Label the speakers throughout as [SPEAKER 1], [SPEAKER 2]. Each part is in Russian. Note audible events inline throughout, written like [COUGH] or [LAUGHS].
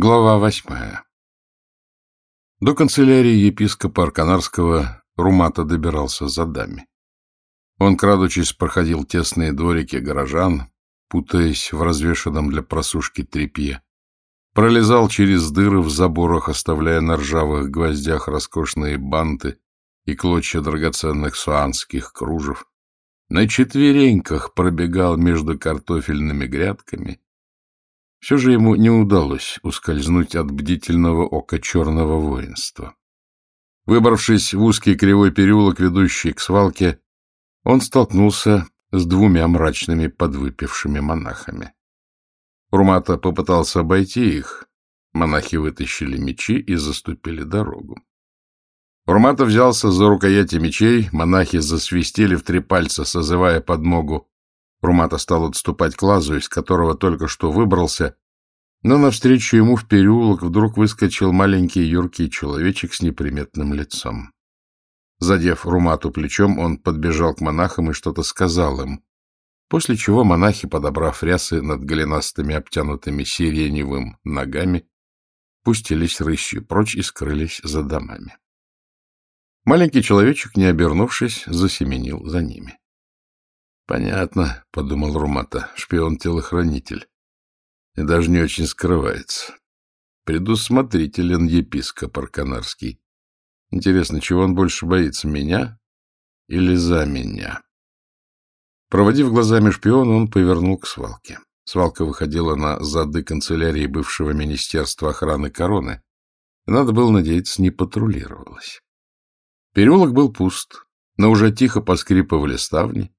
[SPEAKER 1] Глава восьмая До канцелярии епископа Арканарского Румата добирался за дами. Он, крадучись, проходил тесные дворики горожан, путаясь в развешанном для просушки тряпье, пролезал через дыры в заборах, оставляя на ржавых гвоздях роскошные банты и клочья драгоценных суанских кружев, на четвереньках пробегал между картофельными грядками, все же ему не удалось ускользнуть от бдительного ока черного воинства. Выбравшись в узкий кривой переулок, ведущий к свалке, он столкнулся с двумя мрачными подвыпившими монахами. Румата попытался обойти их. Монахи вытащили мечи и заступили дорогу. Урмата взялся за рукояти мечей, монахи засвистели в три пальца, созывая подмогу. Румата стал отступать к лазу, из которого только что выбрался, но навстречу ему в переулок вдруг выскочил маленький юркий человечек с неприметным лицом. Задев Румату плечом, он подбежал к монахам и что-то сказал им, после чего монахи, подобрав рясы над голенастыми обтянутыми сиреневым ногами, пустились рысью прочь и скрылись за домами. Маленький человечек, не обернувшись, засеменил за ними. Понятно, — подумал Румата, — шпион-телохранитель. И даже не очень скрывается. Предусмотрителен епископ Арканарский. Интересно, чего он больше боится, меня или за меня? Проводив глазами шпиона, он повернул к свалке. Свалка выходила на зады канцелярии бывшего министерства охраны короны. надо было надеяться, не патрулировалась. Переулок был пуст, но уже тихо поскрипывали ставни,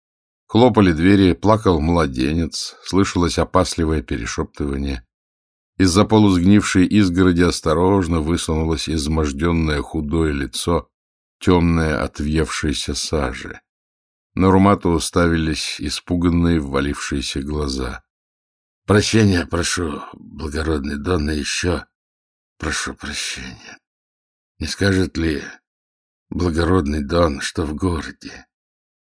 [SPEAKER 1] Хлопали двери, плакал младенец, слышалось опасливое перешептывание. Из-за полусгнившей изгороди осторожно высунулось изможденное худое лицо, темное от въевшейся сажи. На Румату уставились испуганные ввалившиеся глаза. — Прощения прошу, благородный Дон, и еще прошу прощения. Не скажет ли благородный Дон, что в городе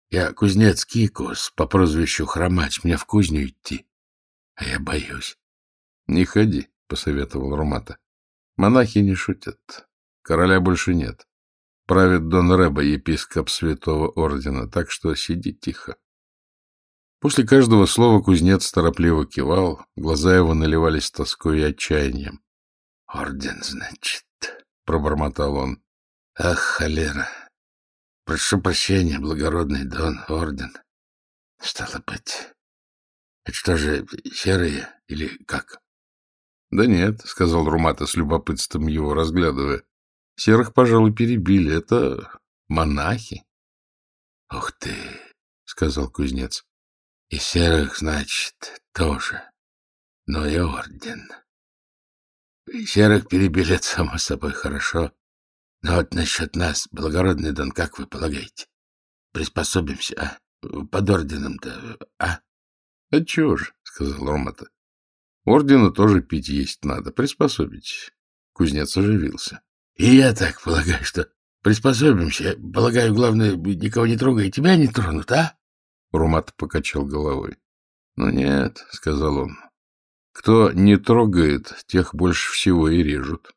[SPEAKER 1] я кузнец Кикус по прозвищу Хромач. Мне в кузню идти. А я боюсь. — Не ходи, — посоветовал Румата. — Монахи не шутят. Короля больше нет. Правит Дон Рэба, епископ Святого Ордена, так что сиди тихо. После каждого слова кузнец торопливо кивал, глаза его наливались тоской и отчаянием. — Орден, значит, — пробормотал он. — Ах, холера! Прошу прощения, благородный Дон Орден. Стало быть. Это что же, серые или как? — Да нет, — сказал Румата с любопытством его разглядывая. — Серых, пожалуй, перебили. Это монахи. — Ух ты, — сказал кузнец. — И серых, значит, тоже. Но и орден. Серых перебили, это само собой, хорошо. Но вот насчет нас, благородный Дон, как вы полагаете? Приспособимся, а? Под орденом-то, а? — Отчего же, — сказал Ордена тоже пить есть надо. Приспособить. Кузнец оживился. — И я так полагаю, что приспособимся. Полагаю, главное, никого не трогай, тебя не тронут, а? Румат покачал головой. — Ну нет, — сказал он. — Кто не трогает, тех больше всего и режут.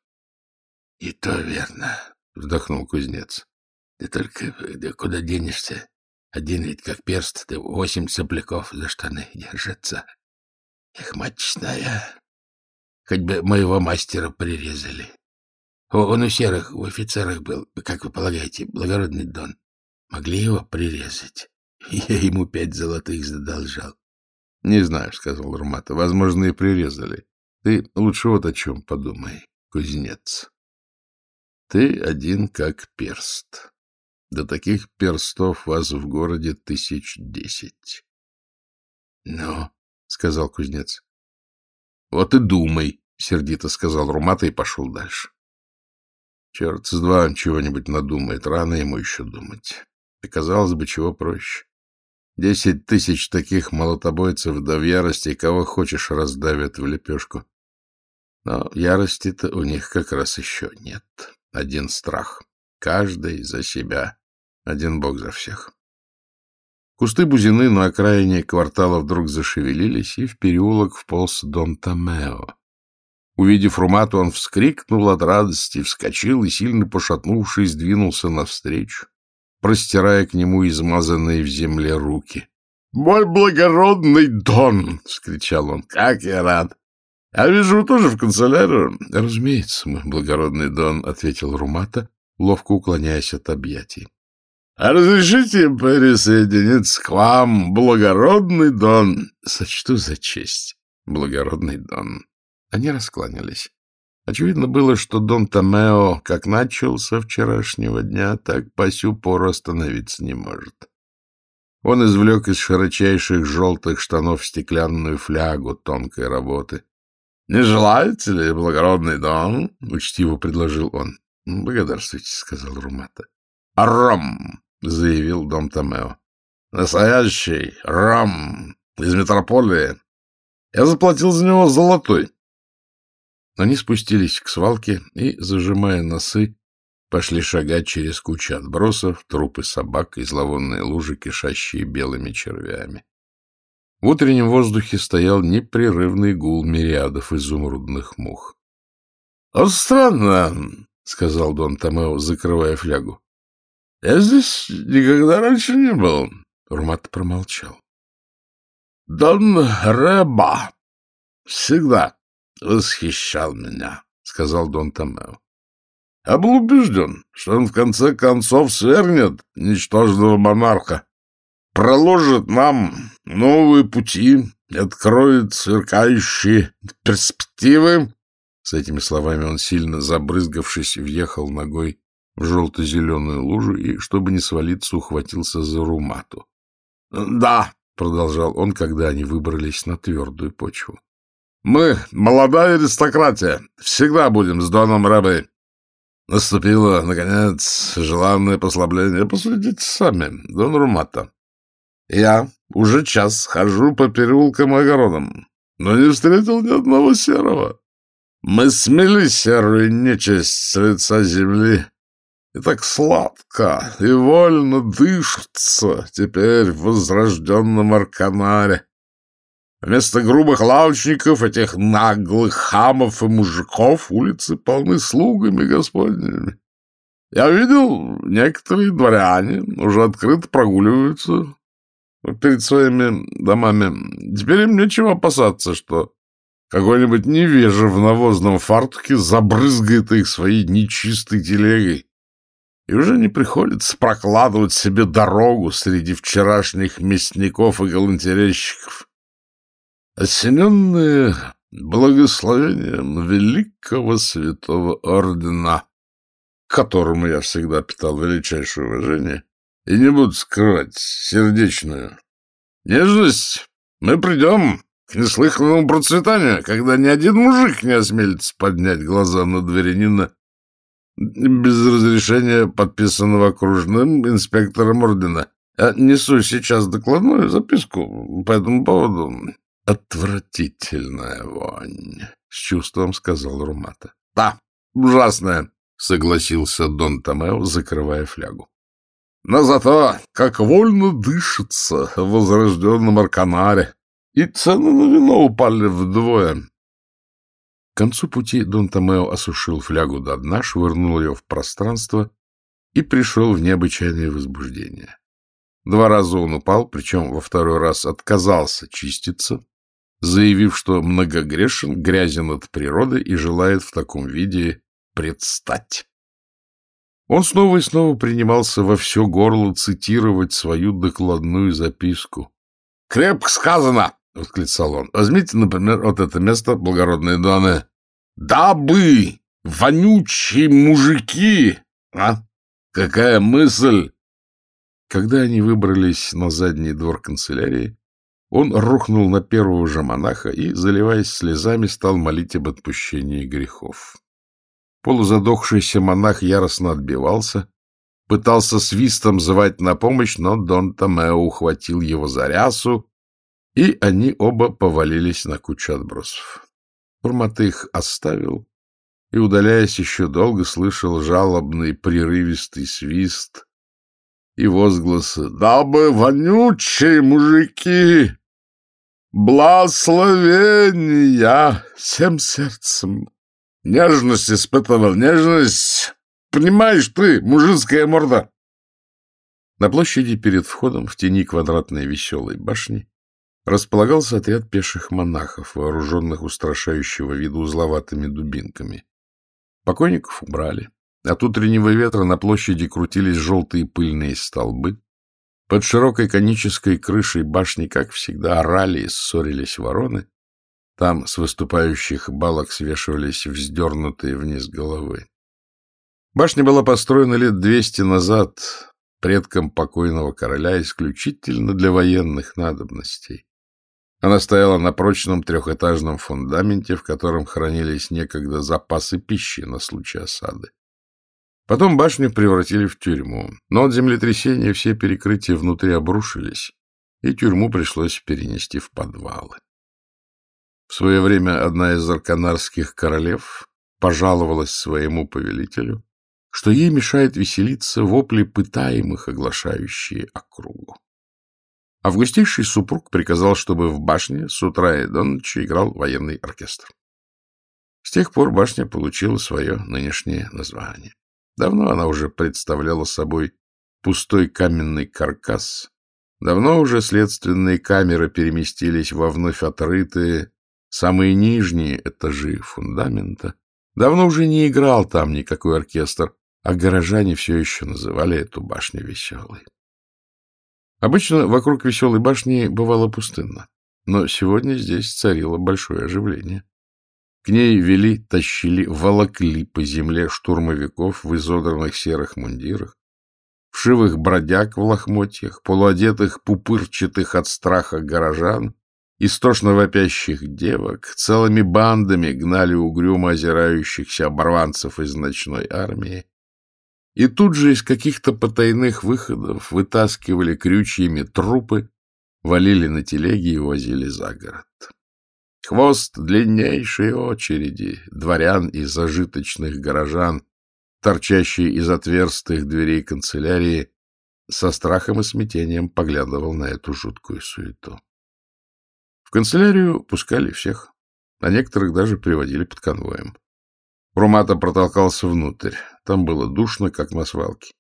[SPEAKER 1] — И то верно, — вздохнул кузнец. — Ты только да куда денешься? Один ведь как перст, да восемь сопляков за штаны держатся. Эх, мать хоть бы моего мастера прирезали. Он у серых, у офицерах был, как вы полагаете, благородный Дон. Могли его прирезать. [LAUGHS] Я ему пять золотых задолжал. — Не знаю, — сказал Румата. — Возможно, и прирезали. Ты лучше вот о чем подумай, кузнец. Ты один как перст. До таких перстов вас в городе тысяч десять. — Ну, — сказал кузнец. — Вот и думай, — сердито сказал Румата и пошел дальше. Черт с два он чего-нибудь надумает, рано ему еще думать. И, казалось бы, чего проще. Десять тысяч таких молотобойцев, да в ярости кого хочешь раздавят в лепешку. Но ярости-то у них как раз еще нет один страх. Каждый за себя, один бог за всех. Кусты бузины на окраине квартала вдруг зашевелились, и в переулок вполз дом Томео. Увидев Румату, он вскрикнул от радости, вскочил и, сильно пошатнувшись, двинулся навстречу, простирая к нему измазанные в земле руки. — Мой благородный Дон! — скричал он. — Как я рад! — А вижу, вы тоже в канцелярию? — Разумеется, мой благородный Дон, — ответил Румата, ловко уклоняясь от объятий. — А разрешите присоединиться к вам, благородный Дон? — Сочту за честь, благородный Дон. Они раскланялись. Очевидно было, что Дон Томео как начал со вчерашнего дня, так по сю пору остановиться не может. Он извлек из широчайших желтых штанов стеклянную флягу тонкой работы. — Не желаете ли, благородный Дон? — учтиво предложил он. — Благодарствуйте, — сказал Румата. — Ром! — заявил Дон Томео. — Настоящий ром из метрополии. Я заплатил за него золотой. Они спустились к свалке и, зажимая носы, пошли шагать через кучу отбросов, трупы собак и зловонные лужи, кишащие белыми червями. В утреннем воздухе стоял непрерывный гул мириадов изумрудных мух. — А странно, — сказал Дон Томео, закрывая флягу. — Я здесь никогда раньше не был. Румат промолчал. — Дон Реба. Всегда восхищал меня, — сказал Дон Томео. Я был убежден, что он в конце концов свергнет ничтожного монарха, проложит нам новые пути и откроет сверкающие перспективы. С этими словами он, сильно забрызгавшись, въехал ногой в желто-зеленую лужу и, чтобы не свалиться, ухватился за румату. — Да, — продолжал он, когда они выбрались на твердую почву. Мы, молодая аристократия, всегда будем с Доном рабы. Наступило, наконец, желанное послабление. Посудите сами, Дон Румата. Я уже час хожу по переулкам и огородам, но не встретил ни одного серого. Мы смели серую нечисть с лица земли, и так сладко и вольно дышится теперь в возрожденном Арканаре. Вместо грубых лавочников, этих наглых хамов и мужиков, улицы полны слугами господними. Я видел, некоторые дворяне уже открыто прогуливаются перед своими домами. Теперь им нечего опасаться, что какой-нибудь невежа в навозном фартуке забрызгает их своей нечистой телегой. И уже не приходится прокладывать себе дорогу среди вчерашних мясников и галантерейщиков осененные благословением великого святого ордена, к которому я всегда питал величайшее уважение, и не буду скрывать сердечную нежность, мы придем к неслыханному процветанию, когда ни один мужик не осмелится поднять глаза на дворянина без разрешения, подписанного окружным инспектором ордена. Я несу сейчас докладную записку по этому поводу. Отвратительная вонь, — с чувством сказал Румата. — Да, ужасная, — согласился Дон Томео, закрывая флягу. — Но зато как вольно дышится в возрожденном Арканаре, и цены на вино упали вдвое. К концу пути Дон Томео осушил флягу до дна, швырнул ее в пространство и пришел в необычайное возбуждение. Два раза он упал, причем во второй раз отказался чиститься, заявив, что многогрешен, грязен от природы и желает в таком виде предстать. Он снова и снова принимался во все горло цитировать свою докладную записку. — Крепко сказано! — восклицал он. — Возьмите, например, вот это место, благородные дамы. — Дабы! Вонючие мужики! А? Какая мысль! Когда они выбрались на задний двор канцелярии, он рухнул на первого же монаха и, заливаясь слезами, стал молить об отпущении грехов. Полузадохшийся монах яростно отбивался, пытался свистом звать на помощь, но Дон Томео ухватил его за рясу, и они оба повалились на кучу отбросов. Урмат их оставил и, удаляясь еще долго, слышал жалобный прерывистый свист и возгласы «Да бы вонючие мужики!»
[SPEAKER 2] Благословения всем сердцем. Нежность испытывал, нежность. Понимаешь ты, мужицкая морда.
[SPEAKER 1] На площади перед входом в тени квадратной веселой башни располагался отряд пеших монахов, вооруженных устрашающего вида узловатыми дубинками. Покойников убрали. От утреннего ветра на площади крутились желтые пыльные столбы. Под широкой конической крышей башни, как всегда, орали и ссорились вороны. Там с выступающих балок свешивались вздернутые вниз головы. Башня была построена лет двести назад предком покойного короля исключительно для военных надобностей. Она стояла на прочном трехэтажном фундаменте, в котором хранились некогда запасы пищи на случай осады. Потом башню превратили в тюрьму, но от землетрясения все перекрытия внутри обрушились, и тюрьму пришлось перенести в подвалы. В свое время одна из арканарских королев пожаловалась своему повелителю, что ей мешает веселиться вопли пытаемых, оглашающие округу. Августейший супруг приказал, чтобы в башне с утра и до ночи играл военный оркестр. С тех пор башня получила свое нынешнее название. Давно она уже представляла собой пустой каменный каркас. Давно уже следственные камеры переместились во вновь отрытые, самые нижние этажи фундамента. Давно уже не играл там никакой оркестр, а горожане все еще называли эту башню веселой. Обычно вокруг веселой башни бывало пустынно, но сегодня здесь царило большое оживление. К ней вели, тащили, волокли по земле штурмовиков в изодранных серых мундирах, вшивых бродяг в лохмотьях, полуодетых пупырчатых от страха горожан, истошно вопящих девок, целыми бандами гнали угрюмо озирающихся оборванцев из ночной армии, и тут же из каких-то потайных выходов вытаскивали крючьями трупы, валили на телеги и возили за город. Хвост длиннейшей очереди дворян и зажиточных горожан, торчащий из отверстых дверей канцелярии, со страхом и смятением поглядывал на эту жуткую суету. В канцелярию пускали всех, а некоторых даже приводили под конвоем. Румата протолкался внутрь. Там было душно, как на свалке.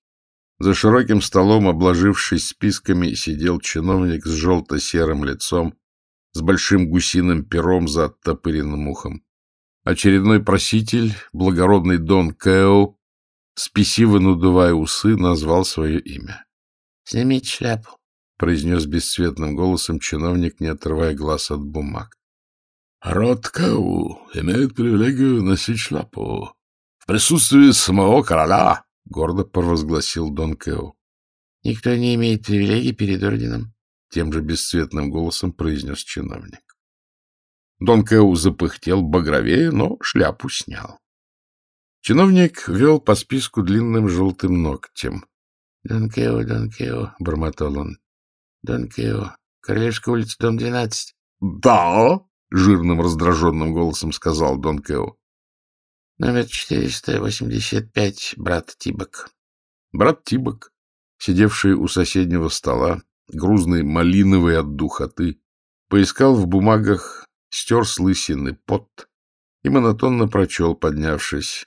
[SPEAKER 1] За широким столом, обложившись списками, сидел чиновник с желто-серым лицом, с большим гусиным пером за оттопыренным ухом. Очередной проситель, благородный Дон Кэо, спесиво надувая усы, назвал свое имя.
[SPEAKER 3] — Снимите шляпу, —
[SPEAKER 1] произнес бесцветным голосом чиновник, не отрывая глаз от бумаг.
[SPEAKER 2] Род Кэу имеет привилегию носить шляпу в присутствии самого короля, — гордо провозгласил Дон Кэу.
[SPEAKER 3] — Никто не имеет привилегий перед орденом, —
[SPEAKER 1] тем же бесцветным голосом произнес чиновник. Дон Кэу запыхтел багровее, но шляпу снял. Чиновник вел по списку длинным желтым ногтем.
[SPEAKER 3] — Дон Кэо, Дон Кэо, — бормотал он. — Дон Кэо, Королевская улица, дом 12.
[SPEAKER 2] — Да, — жирным раздраженным голосом сказал Дон Кео.
[SPEAKER 3] — Номер 485, брат Тибок.
[SPEAKER 1] Брат Тибок, сидевший у соседнего стола, грузный малиновый от духоты, поискал в бумагах, стер с лысины пот и монотонно прочел, поднявшись.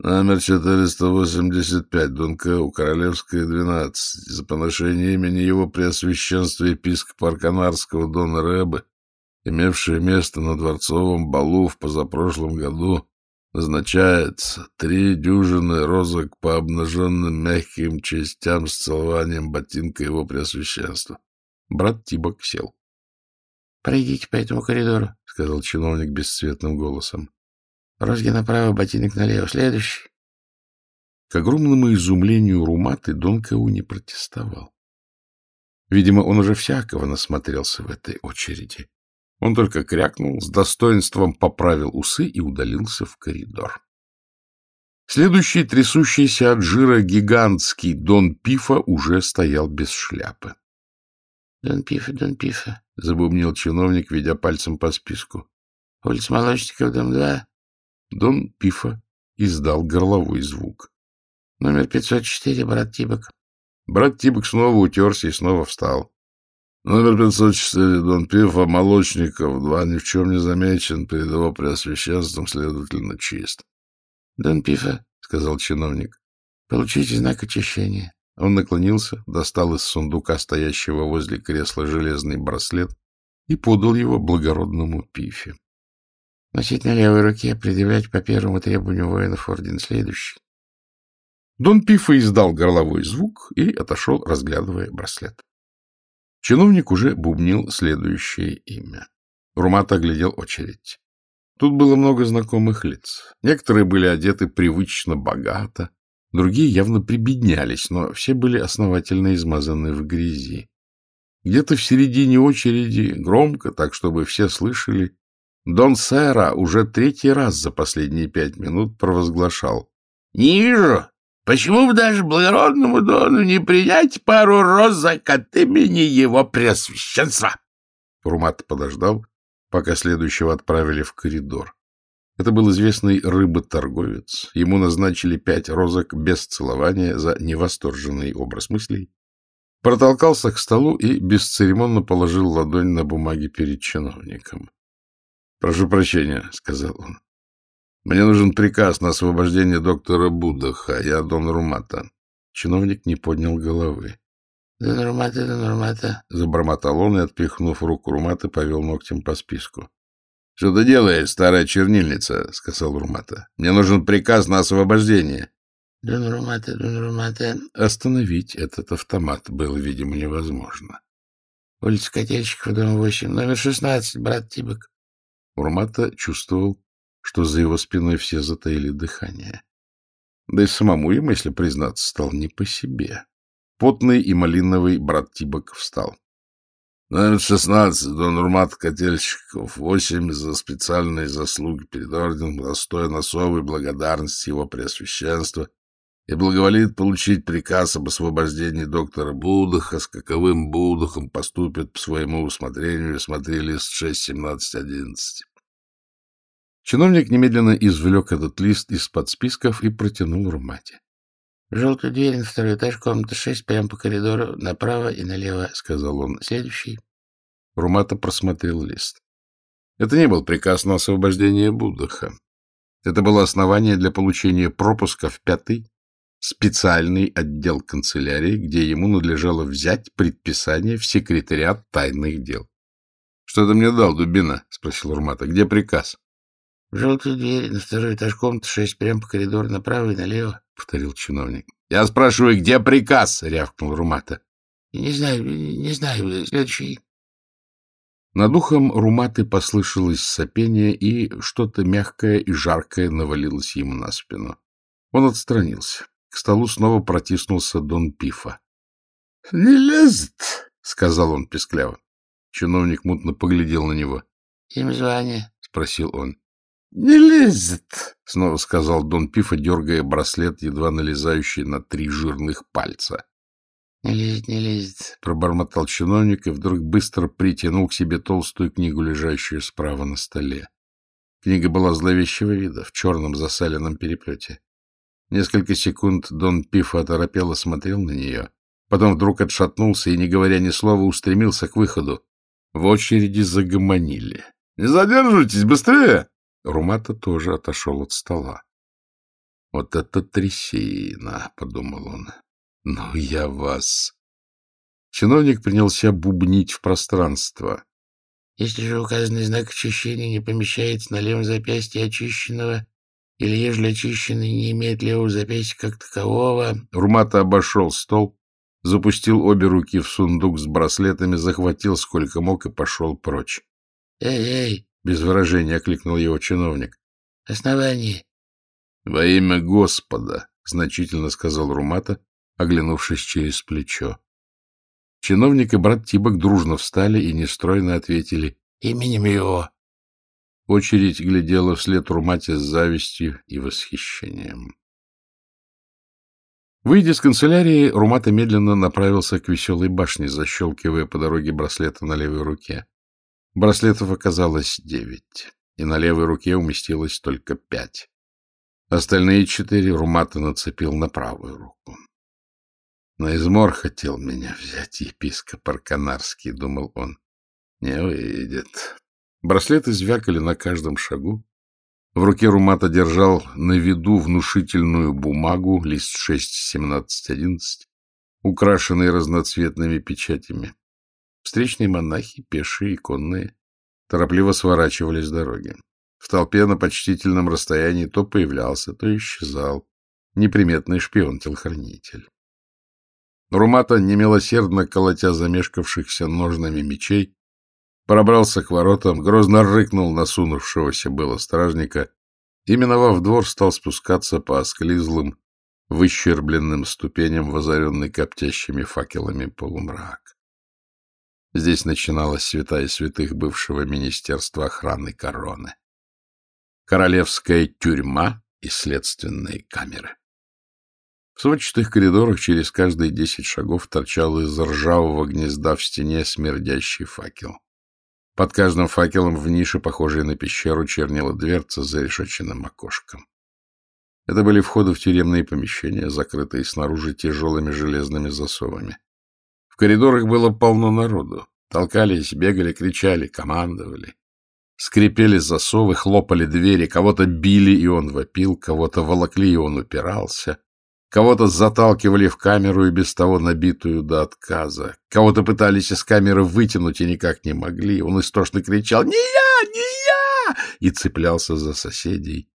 [SPEAKER 1] Номер 485, Дон Кео, Королевская, 12, за поношение имени его преосвященства епископа Арканарского Дона Рэбе, имевшее место на дворцовом балу в позапрошлом году, назначается три дюжины розок по обнаженным мягким частям с целованием ботинка его преосвященства. Брат Тибок сел.
[SPEAKER 3] — Пройдите по этому коридору, —
[SPEAKER 1] сказал чиновник бесцветным голосом.
[SPEAKER 3] — Розги направо, ботинок налево. Следующий.
[SPEAKER 1] К огромному изумлению Руматы Дон Кау не протестовал. Видимо, он уже всякого насмотрелся в этой очереди. Он только крякнул, с достоинством поправил усы и удалился в коридор. Следующий, трясущийся от жира гигантский Дон Пифа уже стоял без шляпы.
[SPEAKER 3] — Дон Пифа, Дон Пифа, —
[SPEAKER 1] забубнил чиновник, ведя пальцем по списку.
[SPEAKER 3] — Улица Молочников, дом 2.
[SPEAKER 1] Дон Пифа издал горловой звук.
[SPEAKER 3] — Номер 504, брат Тибок.
[SPEAKER 1] Брат Тибок снова утерся и снова встал.
[SPEAKER 2] Номер 504, Дон Пифа, Молочников, два ни в чем не замечен, перед его преосвященством, следовательно, чист.
[SPEAKER 3] — Дон Пифа, — сказал чиновник, — получите знак очищения.
[SPEAKER 1] Он наклонился, достал из сундука, стоящего возле кресла, железный браслет и подал его благородному Пифе.
[SPEAKER 3] — Носить на левой руке, предъявлять по первому требованию воинов орден следующий.
[SPEAKER 1] Дон Пифа издал горловой звук и отошел, разглядывая браслет. Чиновник уже бубнил следующее имя. Румат оглядел очередь. Тут было много знакомых лиц. Некоторые были одеты привычно богато, другие явно прибеднялись, но все были основательно измазаны в грязи. Где-то в середине очереди, громко, так чтобы все слышали, Дон Сэра уже третий раз за последние пять минут провозглашал.
[SPEAKER 3] — Не вижу Почему бы даже благородному Дону не принять пару розок от имени его преосвященства?
[SPEAKER 1] Румат подождал, пока следующего отправили в коридор. Это был известный рыботорговец. Ему назначили пять розок без целования за невосторженный образ мыслей. Протолкался к столу и бесцеремонно положил ладонь на бумаги перед чиновником. — Прошу прощения, — сказал он. Мне нужен приказ на освобождение доктора Будаха. Я Дон Румата. Чиновник не поднял головы.
[SPEAKER 3] — Дон Румата, Дон Румата.
[SPEAKER 1] Забормотал он и, отпихнув руку Румата, повел ногтем по списку. — Что ты делаешь, старая чернильница? — сказал Румата. — Мне нужен приказ на освобождение.
[SPEAKER 3] — Дон Румата, Дон Румата.
[SPEAKER 1] Остановить этот автомат было, видимо, невозможно.
[SPEAKER 3] — Улица Котельщиков, дом 8, номер 16, брат Тибок.
[SPEAKER 1] Урмата чувствовал, что за его спиной все затаили дыхание. Да и самому ему, если признаться, стал не по себе. Потный и малиновый брат Тибок встал. — Номер шестнадцать, Дон Урмат Котельщиков, восемь за специальные заслуги перед орденом, достоин особой благодарности его преосвященства и благоволит получить приказ об освобождении доктора Будаха, с каковым Будахом поступит по своему усмотрению, смотри лист шесть семнадцать одиннадцать. Чиновник немедленно извлек этот лист из-под списков и протянул Румате.
[SPEAKER 3] — Желтую дверь на второй этаж, комната шесть, прямо по коридору, направо и налево, — сказал он. — Следующий.
[SPEAKER 1] Румата просмотрел лист. Это не был приказ на освобождение Буддаха. Это было основание для получения пропуска в пятый специальный отдел канцелярии, где ему надлежало взять предписание в секретариат тайных дел. — Что ты мне дал, Дубина? — спросил Румата. — Где приказ?
[SPEAKER 3] — В желтую дверь, на второй этаж комнаты шесть, прямо по коридору, направо и налево, —
[SPEAKER 1] повторил чиновник. — Я спрашиваю, где приказ? — рявкнул Румата.
[SPEAKER 3] — Не знаю, не знаю. Следующий.
[SPEAKER 1] Над ухом Руматы послышалось сопение, и что-то мягкое и жаркое навалилось ему на спину. Он отстранился. К столу снова протиснулся Дон Пифа. — Не лезет, — сказал он пескляво. Чиновник мутно поглядел на него.
[SPEAKER 3] — Им звание?
[SPEAKER 1] — спросил он. — Не лезет, — снова сказал Дон Пифа, дергая браслет, едва налезающий на три жирных пальца.
[SPEAKER 3] — Не лезет, не лезет, —
[SPEAKER 1] пробормотал чиновник и вдруг быстро притянул к себе толстую книгу, лежащую справа на столе. Книга была зловещего вида, в черном засаленном переплете. Несколько секунд Дон Пифа оторопело смотрел на нее, потом вдруг отшатнулся и, не говоря ни слова, устремился к выходу. В очереди загомонили. — Не задерживайтесь, быстрее! Румата тоже отошел от стола. «Вот это трясина!» — подумал он. «Ну, я вас...» Чиновник принялся бубнить в пространство.
[SPEAKER 3] «Если же указанный знак очищения не помещается на левом запястье очищенного, или ежели очищенный не имеет левого запястья как такового...»
[SPEAKER 1] Румата обошел стол, запустил обе руки в сундук с браслетами, захватил сколько мог и пошел прочь.
[SPEAKER 3] «Эй, эй!»
[SPEAKER 1] Без выражения окликнул его чиновник.
[SPEAKER 3] — Основание.
[SPEAKER 1] — Во имя Господа, — значительно сказал Румата, оглянувшись через плечо. Чиновник и брат Тибок дружно встали и нестройно ответили
[SPEAKER 3] «Именем его».
[SPEAKER 1] Очередь глядела вслед Румате с завистью и восхищением. Выйдя с канцелярии, Румата медленно направился к веселой башне, защелкивая по дороге браслета на левой руке. Браслетов оказалось девять, и на левой руке уместилось только пять. Остальные четыре Румата нацепил на правую руку. На измор хотел меня взять епископ Арканарский, думал он. Не выйдет. Браслеты звякали на каждом шагу. В руке Румата держал на виду внушительную бумагу, лист 6-17-11, украшенный разноцветными печатями. Встречные монахи, пешие и конные, торопливо сворачивали с дороги. В толпе на почтительном расстоянии то появлялся, то исчезал неприметный шпион-телохранитель. Румата, немилосердно колотя замешкавшихся ножными мечей, пробрался к воротам, грозно рыкнул насунувшегося было стражника и, миновав двор, стал спускаться по осклизлым, выщербленным ступеням, возоренный коптящими факелами полумрак. Здесь начиналась святая святых бывшего Министерства охраны короны. Королевская тюрьма и следственные камеры. В сводчатых коридорах через каждые десять шагов торчал из ржавого гнезда в стене смердящий факел. Под каждым факелом в нише, похожей на пещеру, чернила дверца за решетченным окошком. Это были входы в тюремные помещения, закрытые снаружи тяжелыми железными засовами. В коридорах было полно народу. Толкались, бегали, кричали, командовали. Скрипели засовы, хлопали двери, кого-то били, и он вопил, кого-то волокли, и он упирался. Кого-то заталкивали в камеру и без того набитую до отказа. Кого-то пытались из камеры вытянуть и никак не могли. Он истошно кричал «Не я! Не я!» и цеплялся за соседей.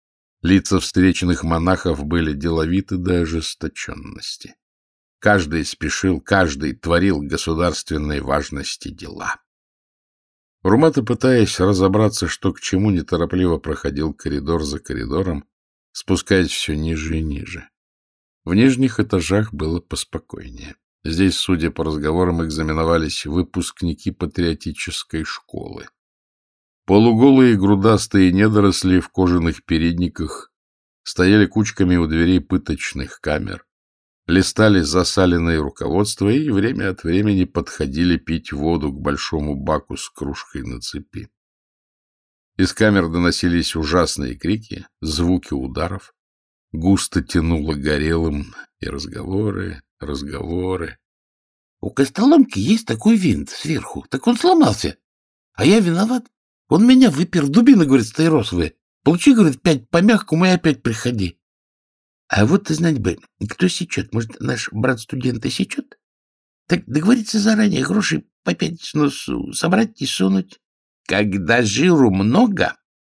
[SPEAKER 1] Лица встреченных монахов были деловиты до ожесточенности. Каждый спешил, каждый творил государственной важности дела. Румата, пытаясь разобраться, что к чему, неторопливо проходил коридор за коридором, спускаясь все ниже и ниже. В нижних этажах было поспокойнее. Здесь, судя по разговорам, экзаменовались выпускники патриотической школы. Полуголые грудастые недоросли в кожаных передниках стояли кучками у дверей пыточных камер, листали засаленные руководства и время от времени подходили пить воду к большому баку с кружкой на цепи. Из камер доносились ужасные крики, звуки ударов густо тянуло горелым, и разговоры, разговоры.
[SPEAKER 3] — У Костоломки есть такой винт сверху, так он сломался. А я виноват. Он меня выпер, дубина, говорит, стаиросовая. Получи, говорит, пять по мягкому и опять приходи. А вот ты знать бы, кто сечет? Может, наш брат-студент и сечет? Так договориться заранее, гроши по пять сносу собрать и сунуть. Когда жиру много,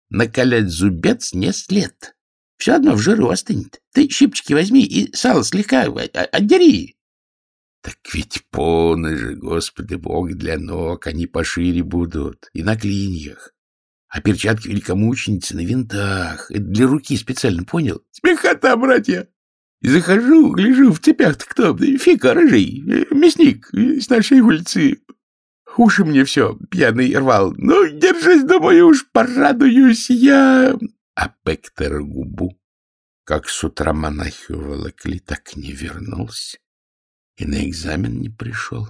[SPEAKER 3] накалять зубец не след. Все одно в жиру остынет. Ты щипчики возьми и сало слегка отдери. Так ведь полный же, Господи Бог, для ног, они пошире будут, и на клиньях. А перчатки великомученицы на винтах. Это для руки специально, понял? Смехота, братья! И захожу, гляжу, в цепях-то кто? Фика, рыжий, мясник с нашей улицы. Уши мне все пьяный рвал. Ну, держись, думаю, уж порадуюсь я а Пектор губу, как с утра монахи уволокли, так не вернулся и на экзамен не пришел.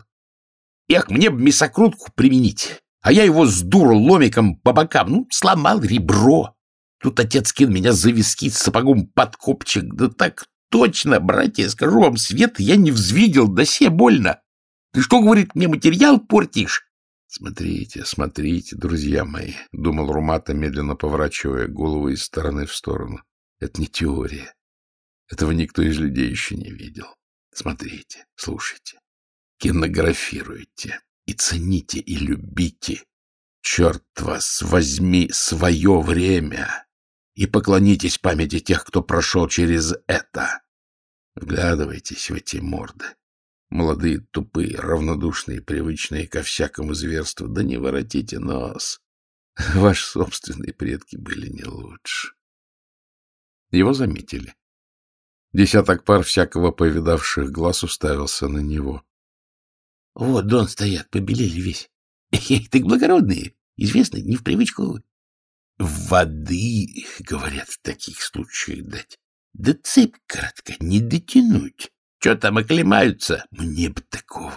[SPEAKER 3] Эх, мне бы мясокрутку применить, а я его с дуру ломиком по бокам, ну, сломал ребро. Тут отец кин меня за виски сапогом под копчик, да так точно, братья, скажу вам, свет я не взвидел, да се больно. Ты что, говорит, мне материал портишь?
[SPEAKER 1] Смотрите, смотрите, друзья мои, — думал Румата, медленно поворачивая голову из стороны в сторону. Это не теория. Этого никто из людей еще не видел. Смотрите, слушайте, кинографируйте и цените, и любите. Черт вас возьми свое время и поклонитесь памяти тех, кто прошел через это. Вглядывайтесь в эти морды. Молодые, тупые, равнодушные, привычные ко всякому зверству. Да не воротите нос. [LAUGHS] Ваши собственные предки были не лучше. Его заметили. Десяток пар всякого повидавших глаз уставился на него.
[SPEAKER 3] — Вот, дон стоят, побелели весь. [LAUGHS] Так благородные, известно, не в привычку. Воды, говорят, в таких случаях дать. Да цепь коротко, не дотянуть. Что там оклемаются? Мне б такого.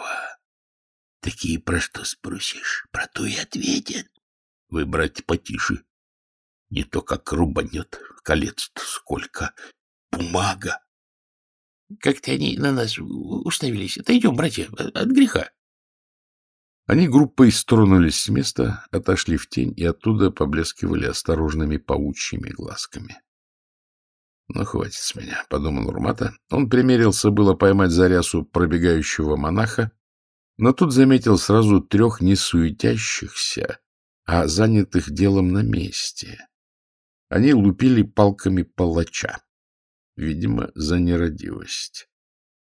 [SPEAKER 3] Такие про что спросишь, про то и ответят. Вы, братья, потише. Не то как рубанет, колец-то сколько. Бумага. Как-то они на нас уставились. Отойдем, братья, от греха.
[SPEAKER 1] Они группой стронулись с места, отошли в тень и оттуда поблескивали осторожными паучьими глазками. — Ну, хватит с меня, — подумал Урмата. Он примерился было поймать за рясу пробегающего монаха, но тут заметил сразу трех не суетящихся, а занятых делом на месте. Они лупили палками палача, видимо, за нерадивость.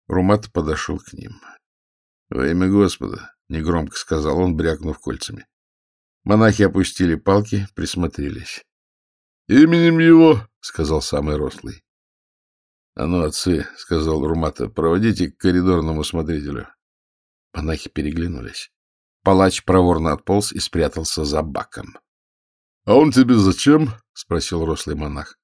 [SPEAKER 1] Румат подошел к ним. — Во имя Господа! — негромко сказал он, брякнув кольцами. Монахи опустили палки, присмотрелись. — Именем его, — сказал самый рослый. — А ну, отцы, — сказал Румата, — проводите к коридорному смотрителю. Монахи переглянулись. Палач проворно отполз и спрятался за баком. — А он тебе зачем? — спросил рослый монах.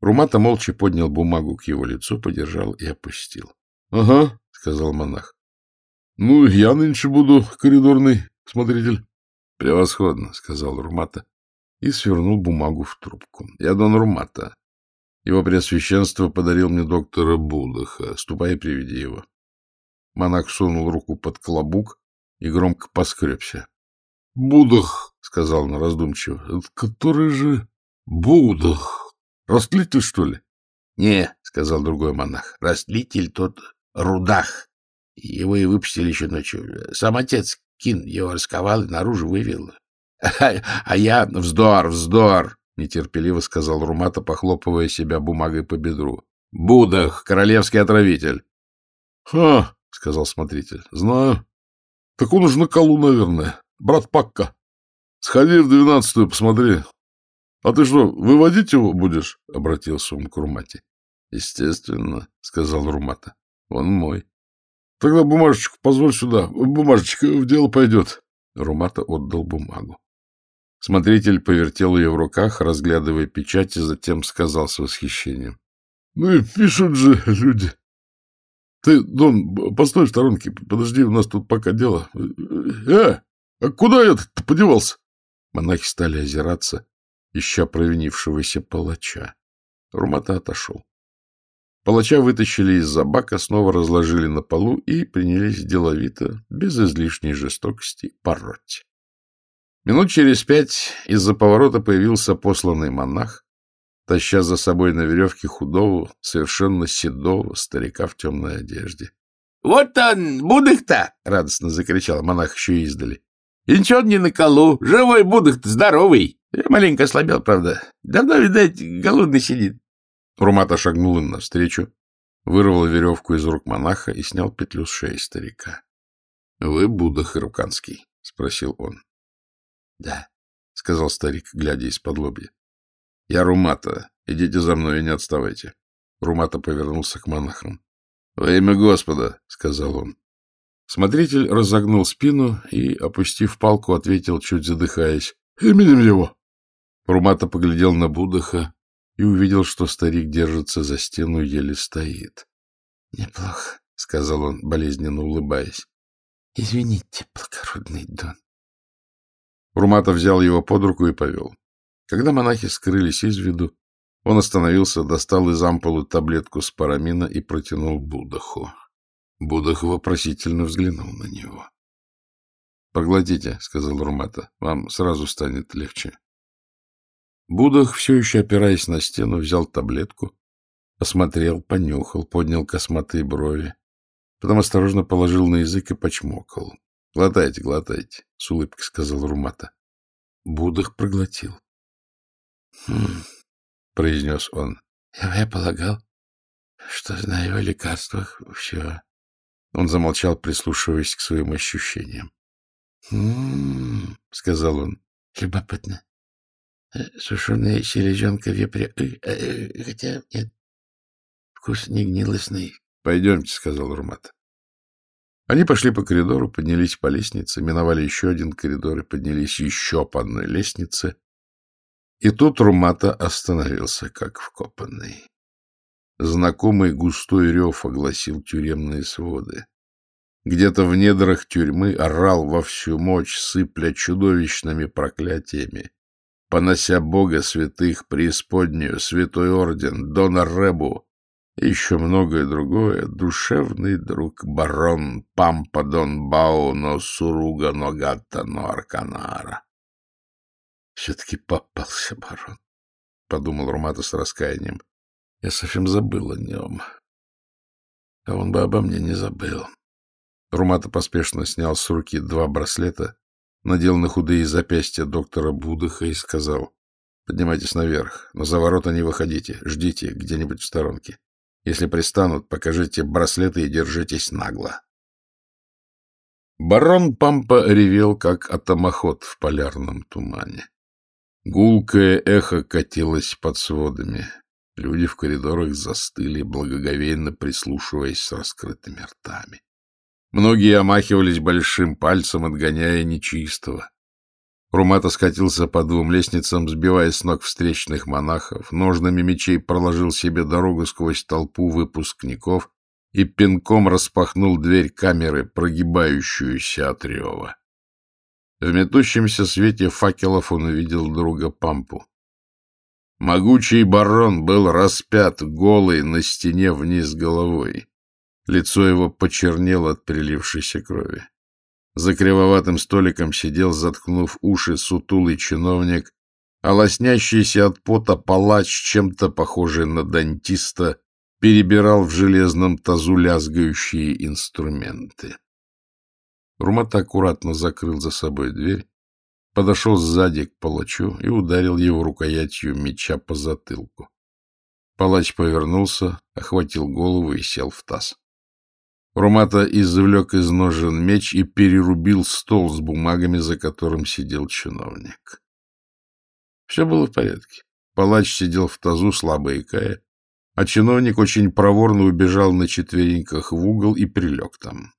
[SPEAKER 1] Румата молча поднял бумагу к его лицу, подержал и опустил. — Ага, — сказал монах. — Ну, я нынче буду коридорный смотритель. — Превосходно, — сказал Румата и свернул бумагу в трубку. — Я Дон Румата. Его Преосвященство подарил мне доктора Будаха. Ступай и приведи его. Монах сунул руку под клобук и громко поскребся. — Будах, — сказал он раздумчиво. — Который же Будах? Растлитель, что ли? — Не, — сказал другой монах. — Растлитель тот Рудах. Его и выпустили еще ночью. Сам отец Кин его расковал и наружу вывел. А я вздор, вздор, нетерпеливо сказал Румата, похлопывая себя бумагой по бедру. Будах, королевский отравитель. Ха, сказал смотритель. Знаю. Так он уж на колу, наверное. Брат Пакка. Сходи в двенадцатую, посмотри. А ты что, выводить его будешь? Обратился он к Румате. Естественно, сказал Румата. Он мой. Тогда бумажечку позволь сюда. Бумажечка в дело пойдет. Румата отдал бумагу. Смотритель повертел ее в руках, разглядывая печать, и затем сказал с восхищением. — Ну и пишут же люди. Ты, Дон, постой в сторонке, подожди, у нас тут пока дело. Э, а куда я подевался? Монахи стали озираться, ища провинившегося палача. Румата отошел. Палача вытащили из-за бака, снова разложили на полу и принялись деловито, без излишней жестокости, пороть. Минут через пять из-за поворота появился посланный монах, таща за собой на веревке худого, совершенно седого старика в темной одежде. — Вот он, Будых-то! — радостно закричал монах еще издали. — И ничего не на колу, живой Будых-то, здоровый! Я маленько ослабел, правда. Давно, видать, голодный сидит. Румата шагнул им навстречу, вырвал веревку из рук монаха и снял петлю с шеи старика. — Вы Будда Харуканский? — спросил он. — Да, — сказал старик, глядя из-под лобья. — Я Румата. Идите за мной и не отставайте. Румата повернулся к монахам. — Во имя Господа, — сказал он. Смотритель разогнул спину и, опустив палку, ответил, чуть задыхаясь. — Именем его. Румата поглядел на Будаха и увидел, что старик держится за стену, еле стоит. — Неплохо, — сказал он, болезненно улыбаясь. — Извините, благородный Дон. Румата взял его под руку и повел. Когда монахи скрылись из виду, он остановился, достал из ампулы таблетку с парамина и протянул Будаху. Будах вопросительно взглянул на него. — Поглотите, — сказал Румата, — вам сразу станет легче. Будах, все еще опираясь на стену, взял таблетку, осмотрел, понюхал, поднял косматые брови, потом осторожно положил на язык и почмокал. — Глотайте, глотайте, — с улыбкой сказал Румата. Будах проглотил. «Хм», — произнес он. — Я полагал, что знаю о лекарствах все. Он замолчал, прислушиваясь к своим ощущениям. «М-м-м», — сказал он. — Любопытно. Э, сушеная селезенка вепря. Э, э, хотя нет, вкус не гнилостный. — Пойдемте, — сказал Румат. Они пошли по коридору, поднялись по лестнице, миновали еще один коридор и поднялись еще по одной лестнице. И тут Румата остановился, как вкопанный. Знакомый густой рев огласил тюремные своды. Где-то в недрах тюрьмы орал во всю мощь, сыпля чудовищными проклятиями, понося Бога святых, преисподнюю, святой орден, Дона Ребу,
[SPEAKER 2] и еще многое другое, душевный друг барон Пампадон Бауно Суруга Ногата Нуарканара. Все-таки попался барон, — подумал Румата с раскаянием. Я совсем забыл о нем. А он бы обо мне не забыл. Румата поспешно снял с руки два браслета, надел на худые запястья доктора Будыха и сказал, «Поднимайтесь наверх, но за ворота не выходите, ждите где-нибудь в сторонке. Если пристанут, покажите браслеты и держитесь нагло». Барон Пампа ревел, как атомоход в полярном тумане. Гулкое эхо катилось под сводами. Люди в коридорах застыли, благоговейно прислушиваясь с раскрытыми ртами. Многие омахивались большим пальцем, отгоняя нечистого. Румата скатился по двум лестницам, сбивая с ног встречных монахов, ножными мечей проложил себе дорогу сквозь толпу выпускников и пинком распахнул дверь камеры, прогибающуюся от рева. В метущемся свете факелов он увидел друга Пампу. Могучий барон был распят голый на стене вниз головой. Лицо его почернело от прилившейся крови. За кривоватым столиком сидел, заткнув уши, сутулый чиновник, а лоснящийся от пота палач, чем-то похожий на дантиста, перебирал в железном тазу лязгающие инструменты. Румата аккуратно закрыл за собой дверь, подошел сзади к палачу и ударил его рукоятью меча по затылку. Палач повернулся, охватил голову и сел в таз. Румата извлек из ножен меч и перерубил стол с бумагами, за которым сидел чиновник. Все было в порядке. Палач сидел в тазу, слабо икая, а чиновник очень проворно убежал на четвереньках в угол и прилег там.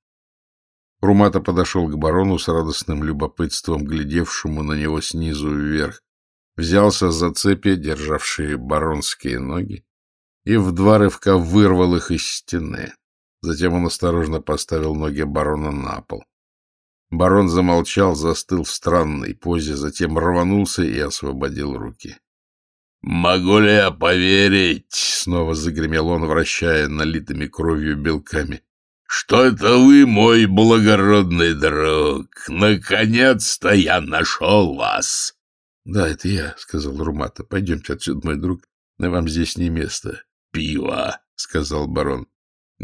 [SPEAKER 2] Румата подошел к барону с радостным любопытством, глядевшему на него снизу вверх, взялся за цепи, державшие баронские ноги, и в два рывка вырвал их из стены. Затем он осторожно поставил ноги барона на пол. Барон замолчал, застыл в странной позе, затем рванулся и освободил руки. — Могу ли я поверить? — снова загремел он, вращая налитыми кровью белками. — Что это вы, мой благородный друг? Наконец-то я нашел вас! — Да, это я, — сказал Румата. — Пойдемте отсюда, мой друг. На вам здесь не место. — Пиво, — сказал барон.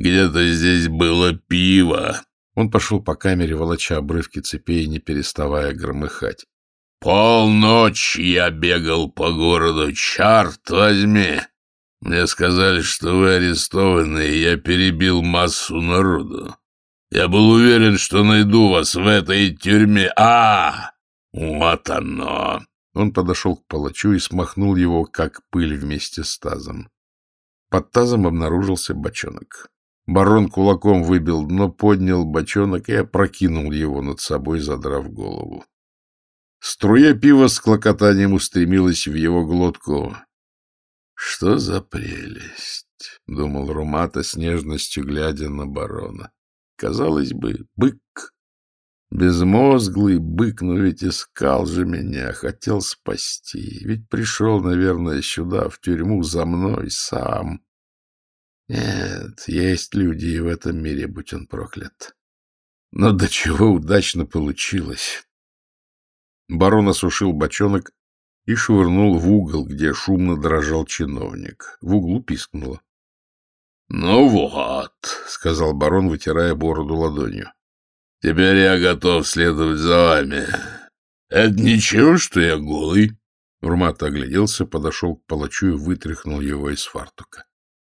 [SPEAKER 2] Где-то здесь было пиво. Он пошел по камере, волоча обрывки цепей, не переставая громыхать. Полночь я бегал по городу, черт возьми! Мне сказали, что вы арестованы, и я перебил массу народу. Я был уверен, что найду вас в этой тюрьме. А, вот оно! Он подошел к палачу и смахнул его, как пыль вместе с тазом. Под тазом обнаружился бочонок. Барон кулаком выбил дно, поднял бочонок и опрокинул его над собой, задрав голову. Струя пива с клокотанием устремилась в его глотку. «Что за прелесть!» — думал Румата с нежностью, глядя на барона. «Казалось бы, бык. Безмозглый бык, но ведь искал же меня, хотел спасти. Ведь пришел, наверное, сюда, в тюрьму, за мной сам. Нет, есть люди и в этом мире, будь он проклят. Но до чего удачно получилось. Барон осушил бочонок и швырнул в угол, где шумно дрожал чиновник. В углу пискнуло. — Ну вот, — сказал барон, вытирая бороду ладонью. — Теперь я готов следовать за вами. Это ничего, что я голый? Урмат огляделся, подошел к палачу и вытряхнул его из фартука. —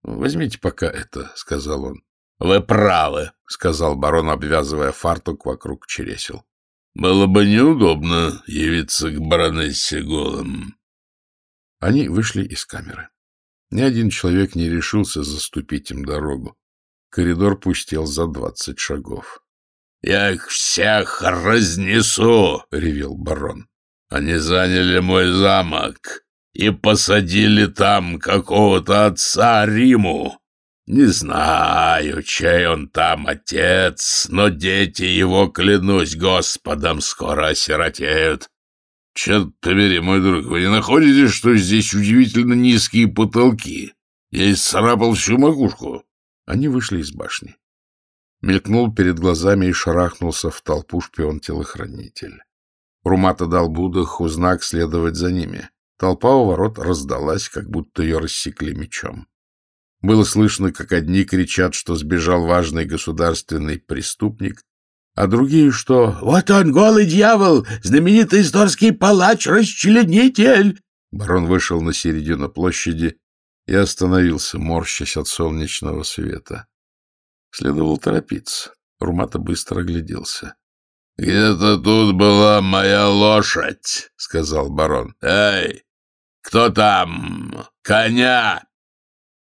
[SPEAKER 2] Возьмите пока это, — сказал он. — Вы правы, — сказал барон, обвязывая фартук вокруг чересел. — Было бы неудобно явиться к баронессе голым. Они вышли из камеры. Ни один человек не решился заступить им дорогу. Коридор пустел за двадцать шагов. — Я их всех разнесу! — ревел барон. — Они заняли мой замок и посадили там какого-то отца Риму. Не знаю, чей он там отец, но дети его, клянусь Господом, скоро осиротеют. Черт побери, мой друг, вы не находите, что здесь удивительно низкие потолки? Я исцарапал всю макушку.
[SPEAKER 1] Они вышли из башни. Мелькнул перед глазами и шарахнулся в толпу шпион-телохранитель. Румата дал Будаху знак следовать за ними. Толпа у ворот раздалась, как будто ее рассекли мечом. Было слышно, как одни кричат, что сбежал важный государственный преступник, а другие, что «Вот он, голый дьявол, знаменитый исторский палач-расчленитель!» Барон вышел на середину площади и остановился, морщась от солнечного света. Следовало торопиться. Румата быстро огляделся.
[SPEAKER 2] — Где-то тут была моя лошадь, — сказал барон. — Эй, кто там? Коня!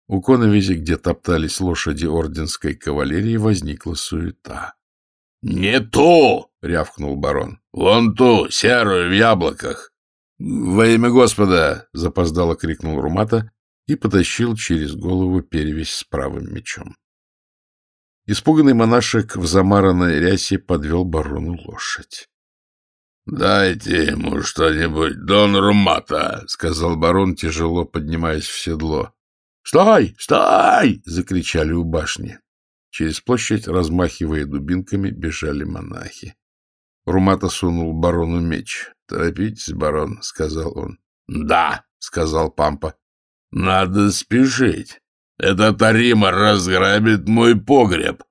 [SPEAKER 1] У коновизи, где топтались лошади орденской кавалерии, возникла суета.
[SPEAKER 2] — Не ту! — рявкнул барон. — Вон ту, серую, в яблоках.
[SPEAKER 1] — Во имя Господа! — запоздало крикнул Румата и потащил через голову перевязь с правым мечом. Испуганный монашек в замаранной рясе подвел барону лошадь.
[SPEAKER 2] — Дайте ему что-нибудь, Дон Румата, — сказал барон, тяжело поднимаясь в седло.
[SPEAKER 1] «Стой! Стой!» — закричали у башни. Через площадь, размахивая дубинками, бежали монахи. Румата сунул барону меч. «Торопитесь, барон», — сказал он.
[SPEAKER 2] «Да», — сказал Пампа. «Надо спешить. Этот Арима разграбит мой погреб.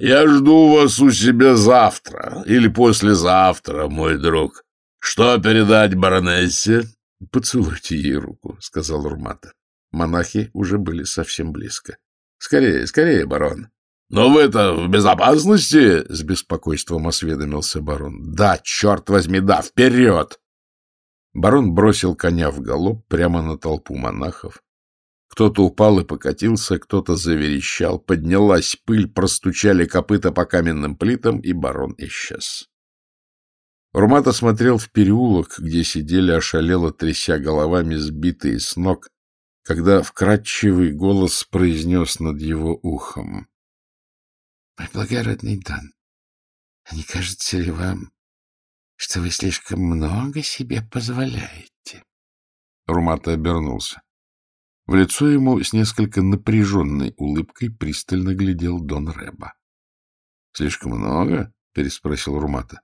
[SPEAKER 2] Я жду вас у себя завтра или послезавтра, мой друг. Что передать баронессе?»
[SPEAKER 1] «Поцелуйте ей руку», — сказал Румата. Монахи уже были совсем близко. — Скорее, скорее, барон.
[SPEAKER 2] — Но вы-то в безопасности? — с беспокойством осведомился барон.
[SPEAKER 1] — Да, черт возьми, да, вперед! Барон бросил коня в галоп прямо на толпу монахов. Кто-то упал и покатился, кто-то заверещал, поднялась пыль, простучали копыта по каменным плитам, и барон исчез. Румата смотрел в переулок, где сидели ошалело, тряся головами, сбитые с ног, когда вкрадчивый голос произнес над его ухом. — Мой благородный Дон, не кажется ли вам, что вы слишком много себе позволяете? Румата обернулся. В лицо ему с несколько напряженной улыбкой пристально глядел Дон Рэба. — Слишком много? — переспросил Румата.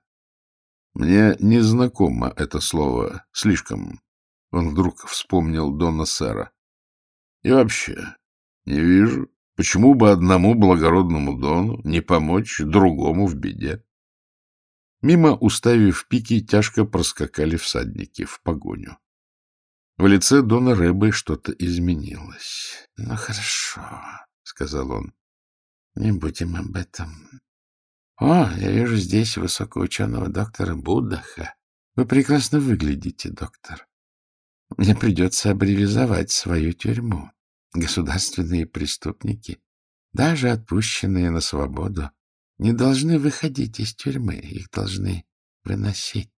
[SPEAKER 1] — Мне не знакомо это слово «слишком». Он вдруг вспомнил Дона Сэра. И вообще, не вижу, почему бы одному благородному Дону не помочь другому в беде. Мимо, уставив пики, тяжко проскакали всадники в погоню. В лице Дона Рэбы что-то изменилось. — Ну, хорошо, — сказал он. — Не будем об этом. — О, я вижу здесь высокоученого доктора Буддаха. Вы прекрасно выглядите, доктор. Мне придется аббревизовать свою тюрьму. Государственные преступники, даже отпущенные на свободу, не должны выходить из тюрьмы, их должны выносить.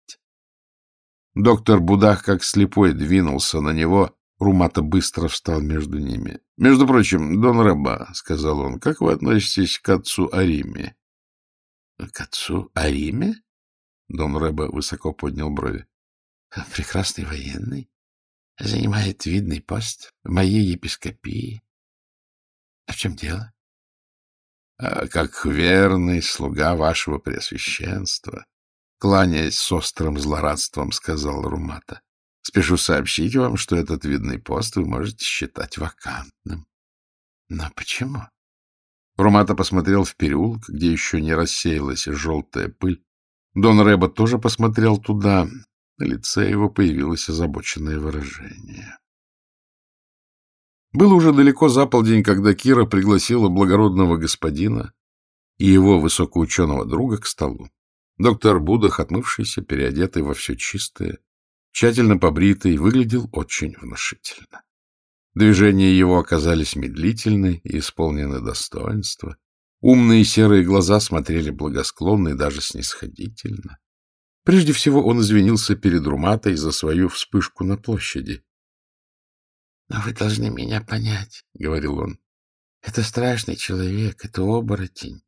[SPEAKER 1] Доктор Будах, как слепой, двинулся на него. Румата быстро встал между ними. — Между прочим, Дон Раба, — сказал он, — как вы относитесь к отцу Ариме? — К отцу Ариме? Дон Рэба высоко поднял брови. — Прекрасный военный занимает видный пост в моей епископии. А в чем дело? А как верный слуга вашего преосвященства, кланяясь с острым злорадством, сказал Румата. Спешу сообщить вам, что этот видный пост вы можете считать вакантным. Но почему? Румата посмотрел в переулок, где еще не рассеялась желтая пыль. Дон Рэба тоже посмотрел туда, на лице его появилось озабоченное выражение. Было уже далеко за полдень, когда Кира пригласила благородного господина и его высокоученого друга к столу. Доктор Будах, отмывшийся, переодетый во все чистое, тщательно побритый, выглядел очень внушительно. Движения его оказались медлительны и исполнены достоинства. Умные серые глаза смотрели благосклонно и даже снисходительно. Прежде всего он извинился перед Руматой за свою вспышку на площади. — Но вы должны меня понять, — говорил он. — Это страшный человек, это оборотень,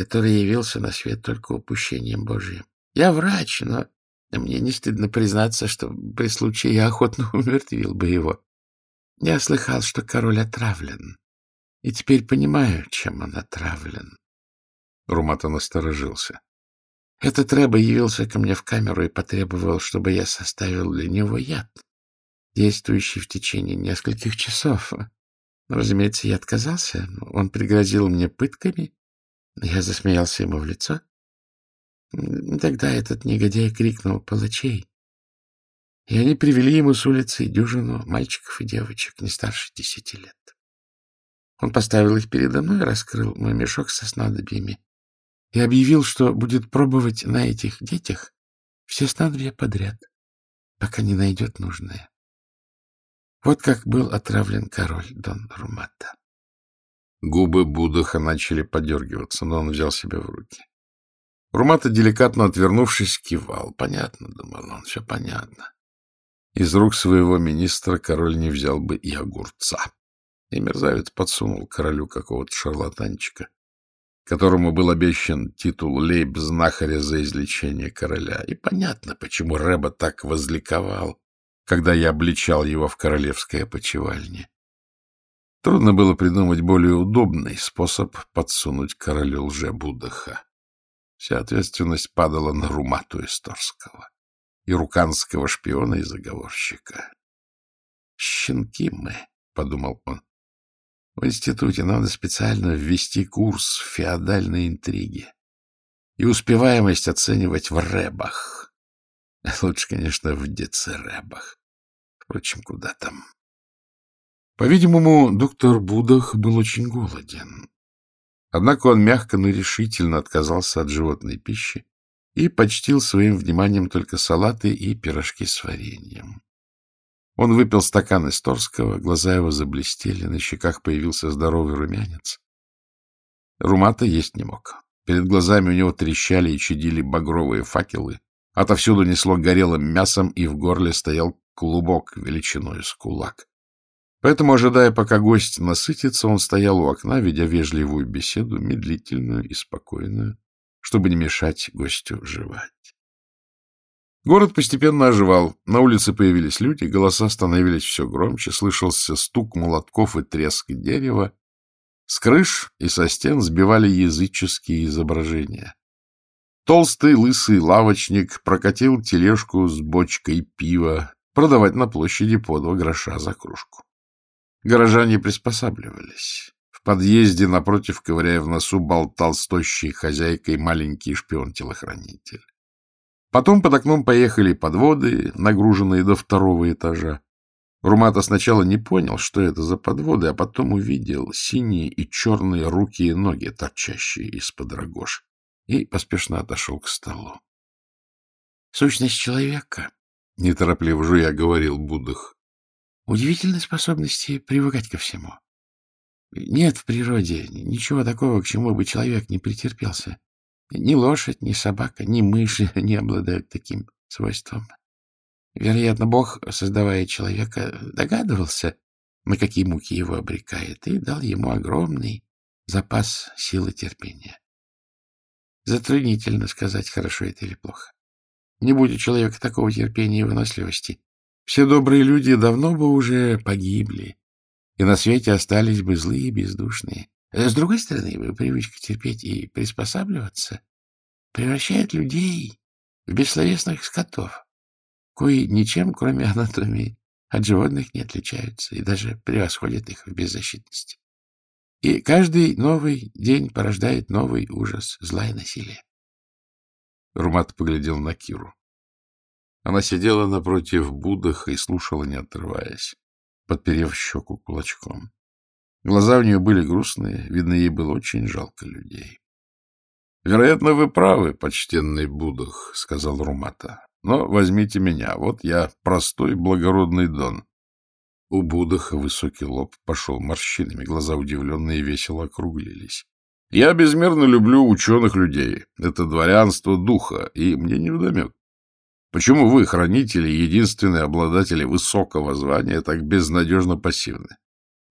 [SPEAKER 1] который явился на свет только упущением Божьим. Я врач, но мне не стыдно признаться, что при случае я охотно [LAUGHS] умертвил бы его.
[SPEAKER 3] Я слыхал, что король отравлен, и теперь понимаю, чем он отравлен.
[SPEAKER 1] Румата насторожился.
[SPEAKER 3] Этот Рэба явился ко мне в камеру и потребовал, чтобы я составил для него яд, действующий в течение нескольких часов. [LAUGHS] Разумеется, я отказался. Он пригрозил мне пытками. Я засмеялся ему в лицо. Тогда этот негодяй крикнул «Палачей!» И они привели ему с улицы дюжину мальчиков и девочек, не старше десяти лет. Он поставил их передо мной, раскрыл мой мешок со снадобьями и объявил, что будет пробовать на этих детях все снадобья подряд, пока не найдет нужное. Вот как был отравлен король Дон Румата.
[SPEAKER 1] Губы Будаха начали подергиваться, но он взял себя в руки. Румата, деликатно отвернувшись, кивал. Понятно, думал он, все понятно. Из рук своего министра король не взял бы и огурца. И мерзавец подсунул королю какого-то шарлатанчика, которому был обещан титул лейб-знахаря за излечение короля. И понятно, почему Рэба так возликовал, когда я обличал его в королевской опочивальне. Трудно было придумать более удобный способ подсунуть королю лже-Будаха. Вся ответственность падала на Румату Исторского и руканского шпиона и заговорщика. «Щенки мы», — подумал он. «В институте надо специально ввести курс феодальной интриги и успеваемость оценивать в рэбах. [LAUGHS] Лучше, конечно, в децеребах. Впрочем, куда там?» По-видимому, доктор Будах был очень голоден. Однако он мягко, но решительно отказался от животной пищи и почтил своим вниманием только салаты и пирожки с вареньем. Он выпил стакан из Торского, глаза его заблестели, на щеках появился здоровый румянец. Румата есть не мог. Перед глазами у него трещали и чадили багровые факелы, отовсюду несло горелым мясом, и в горле стоял клубок величиной с кулак. Поэтому, ожидая, пока гость насытится, он стоял у окна, ведя вежливую беседу, медлительную и спокойную, чтобы не мешать гостю жевать. Город постепенно оживал. На улице появились люди, голоса становились все громче, слышался стук молотков и треск дерева. С крыш и со стен сбивали языческие изображения. Толстый лысый лавочник прокатил тележку с бочкой пива, продавать на площади по два гроша за кружку. Горожане приспосабливались. В подъезде напротив, ковыряя в носу, болтал с тощей хозяйкой маленький шпион-телохранитель. Потом под окном поехали подводы, нагруженные до второго этажа. Румата сначала не понял, что это за подводы, а потом увидел синие и черные руки и ноги, торчащие из-под рогож, и поспешно отошел к столу. — Сущность человека, — неторопливо жуя говорил Будах, удивительной способности привыкать ко всему. Нет в природе ничего такого, к чему бы человек не претерпелся. Ни лошадь, ни собака, ни мыши [LAUGHS] не обладают таким свойством. Вероятно, Бог, создавая человека, догадывался, на какие муки его обрекает, и дал ему огромный запас силы терпения. Затруднительно сказать, хорошо это или плохо. Не будь у человека такого терпения и выносливости, все добрые люди давно бы уже погибли, и на свете остались бы злые и бездушные. С другой стороны, привычка терпеть и приспосабливаться превращает людей в бессловесных скотов, кои ничем, кроме анатомии, от животных не отличаются и даже превосходят их в беззащитности. И каждый новый день порождает новый ужас, зла и насилия. Румат поглядел на Киру. Она сидела напротив Будаха и слушала, не отрываясь, подперев щеку кулачком. Глаза у нее были грустные, видно, ей было очень жалко людей. — Вероятно, вы правы, почтенный Будах, — сказал Румата. — Но возьмите меня, вот я простой благородный дон. У Будаха высокий лоб пошел морщинами, глаза удивленные весело округлились. — Я безмерно люблю ученых людей. Это дворянство духа, и мне не вдомек. Почему вы, хранители, единственные обладатели высокого звания, так безнадежно пассивны?